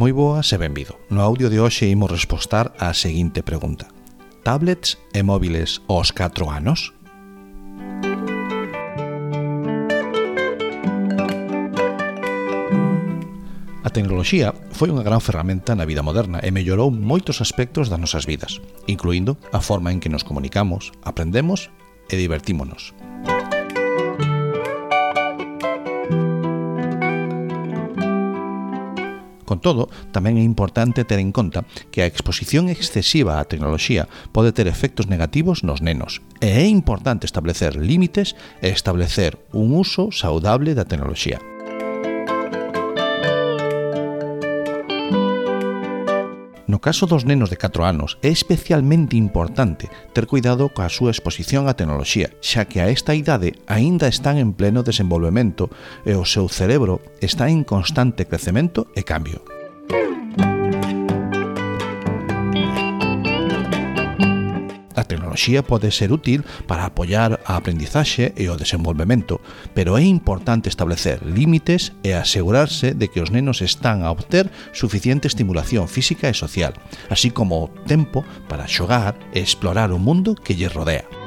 Moi boas e benvido. No audio de hoxe imos respostar á seguinte pregunta. Tablets e móviles aos 4 anos? A tecnoloxía foi unha gran ferramenta na vida moderna e mellorou moitos aspectos das nosas vidas, incluindo a forma en que nos comunicamos, aprendemos e divertímonos. Con todo, tamén é importante ter en conta que a exposición excesiva á tecnoloxía pode ter efectos negativos nos nenos. E é importante establecer límites e establecer un uso saudable da tecnoloxía. No caso dos nenos de 4 anos é especialmente importante ter cuidado coa súa exposición á tecnoloxía, xa que a esta idade aínda están en pleno desenvolvemento e o seu cerebro está en constante crecemento e cambio. tecnoloxía pode ser útil para apoiar a aprendizaxe e o desenvolvemento, pero é importante establecer límites e asegurarse de que os nenos están a obter suficiente estimulación física e social, así como o tempo para xogar e explorar o mundo que lle rodea.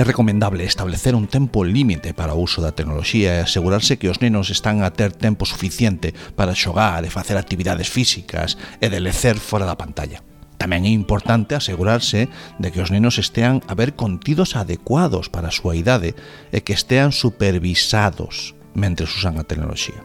É recomendable establecer un tempo límite para o uso da tecnoloxía e asegurarse que os nenos están a ter tempo suficiente para xogar e facer actividades físicas e de lecer fora da pantalla. Tamén é importante asegurarse de que os nenos estean a ver contidos adecuados para a súa idade e que estean supervisados mentre usan a tecnoloxía.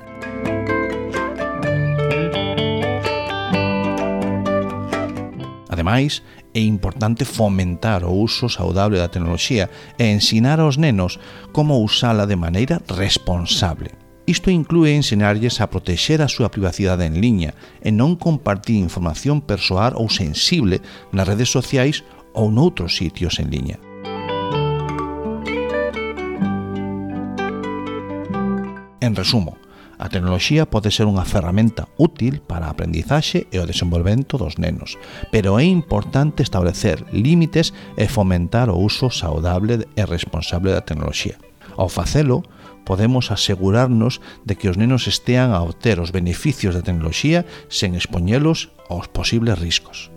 Ademais, é importante fomentar o uso saudable da tecnoloxía e ensinar aos nenos como usala de maneira responsable. Isto inclúe ensinarlles a protexer a súa privacidade en liña e non compartir información persoal ou sensible nas redes sociais ou noutros sitios en liña. En resumo, A tecnoloxía pode ser unha ferramenta útil para a aprendizaxe e o desenvolvemento dos nenos, pero é importante establecer límites e fomentar o uso saudable e responsable da tecnoloxía. Ao facelo, podemos asegurarnos de que os nenos estean a obter os beneficios da tecnoloxía sen expoñelos aos posibles riscos.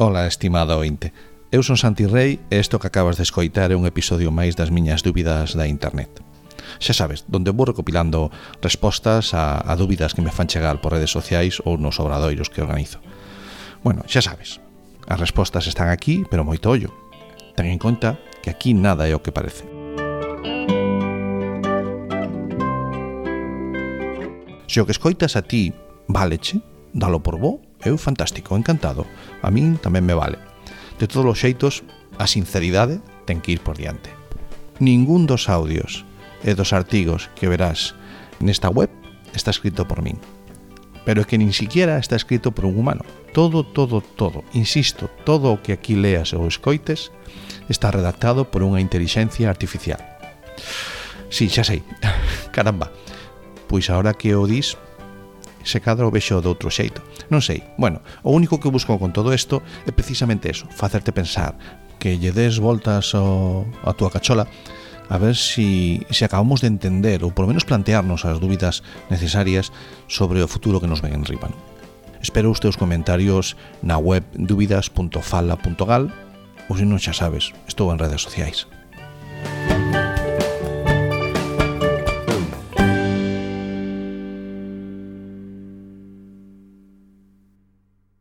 Ola, estimado ointe. Eu son Santi Rey e isto que acabas de escoitar é un episodio máis das miñas dúbidas da internet. Xa sabes, donde vou recopilando respostas a, a dúbidas que me fan chegar por redes sociais ou nos obradoiros que organizo. Bueno, xa sabes, as respostas están aquí, pero moito ollo. Ten en conta que aquí nada é o que parece. Se o que escoitas a ti valeche, dalo por bo, eu fantástico, encantado. A min tamén me vale De todos os xeitos, a sinceridade ten que ir por diante. Ningún dos audios e dos artigos que verás nesta web está escrito por min. Pero é que nin siquiera está escrito por un humano. Todo, todo, todo, insisto, todo o que aquí leas ou escoites está redactado por unha inteligencia artificial. Si, sí, xa sei. Caramba. Pois agora que o dis, se cadra o vexo de outro xeito. Non sei. Bueno, o único que busco con todo isto é precisamente eso, facerte pensar, que lle des voltas ao, a túa cachola a ver si, si acabamos de entender ou por menos plantearnos as dúbidas necesarias sobre o futuro que nos ven en Ripan. Espero os teus comentarios na web dúbidas.fala.gal ou se non xa sabes, estou en redes sociais.